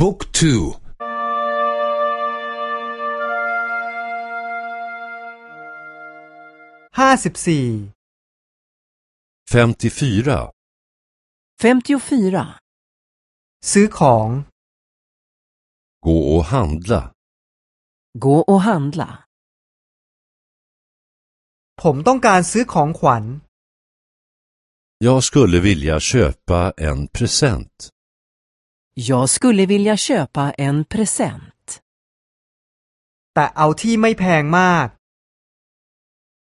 บุ๊กทู ห้าสิบสี่ 54. 54. ซื้อของ Gå och handla. Gå och handla. ผมต้องการซื้อของขวัญ Jag skulle vilja köpa en present. Jag skulle vilja köpa en present. แต่เอาที่ไม่แพงมาก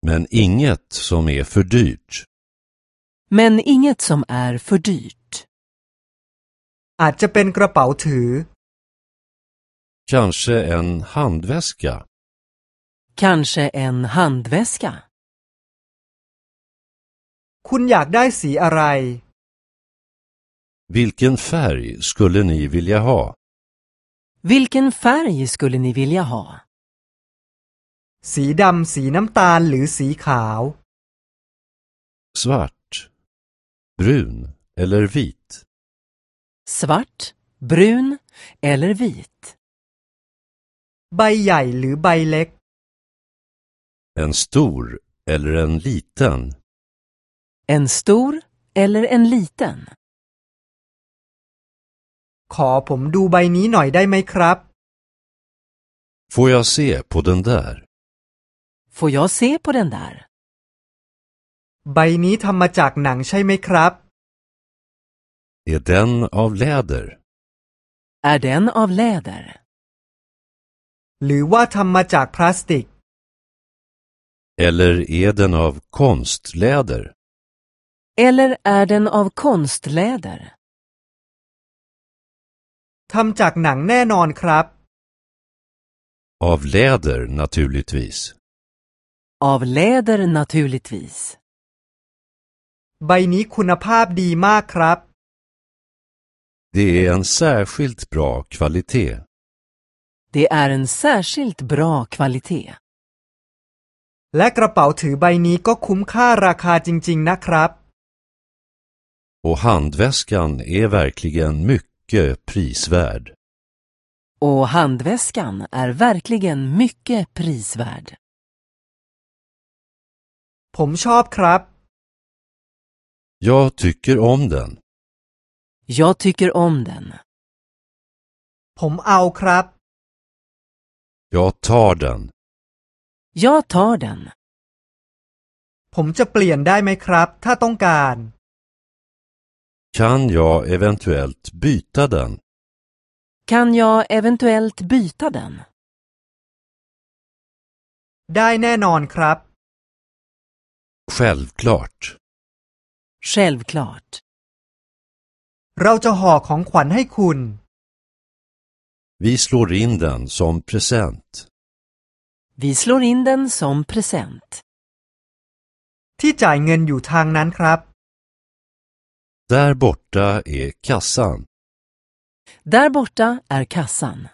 Men inget som är för dyrt. Men inget som är för dyrt. อาจจะเป็นกระเป๋าถือ Kanske en handväska. Kanske en handväska. คุณอยากได้สีอะไร Vilken färg skulle ni vilja ha? Vilken färg skulle ni vilja ha? สีดำสีน้ำตาลหรือสีขาว Svart, brun eller vit? Svart, brun eller vit? ใบใหญ่หรือใบเล็ก En stor eller en liten? En stor eller en liten? ขอผมดูใบนี้หน่อยได้ไหมครับ Får jag se på den där? Får jag se på den där? ใบนี้ทำมาจากหนังใช่ไหมครับ Är den av läder? Är den av läder? หรือว่าทำมาจากพลาสติก Eller är den av konstläder? Eller är den av konstläder? ทำจากหนังแน่นอนครับ Av läder naturligtvis. Av läder naturligtvis. ใบนี้คุณภาพดีมากครับ Det är en särskilt bra kvalitet. Det är en särskilt bra kvalitet. และกระเป๋าถือใบนี้ก็คุ้มค่าราคาจริงๆนะครับ Och handväskan är verkligen mycket prisvärd. Och handväskan är verkligen mycket prisvärd. ผมชอบครับ Jag tycker om den. Jag tycker om den. ผมเอาครับ Jag tar den. Jag tar den. ผมจะเปลี่ยนได้ไหมครับ ถ้าต้องการ Kan jag eventuellt byta den? Kan jag eventuellt byta den? ได้แน่นอนครับ Självklart. Självklart. เราจะห่อของขวัญให้คุณ Vi slår in den som present. Vi slår in den som present. ที่จ่ายเงินอยู่ทางนั้นครับ där borta är kassan. Där borta är kassan.